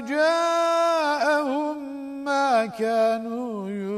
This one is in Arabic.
جاءهم ما كانوا يوعدون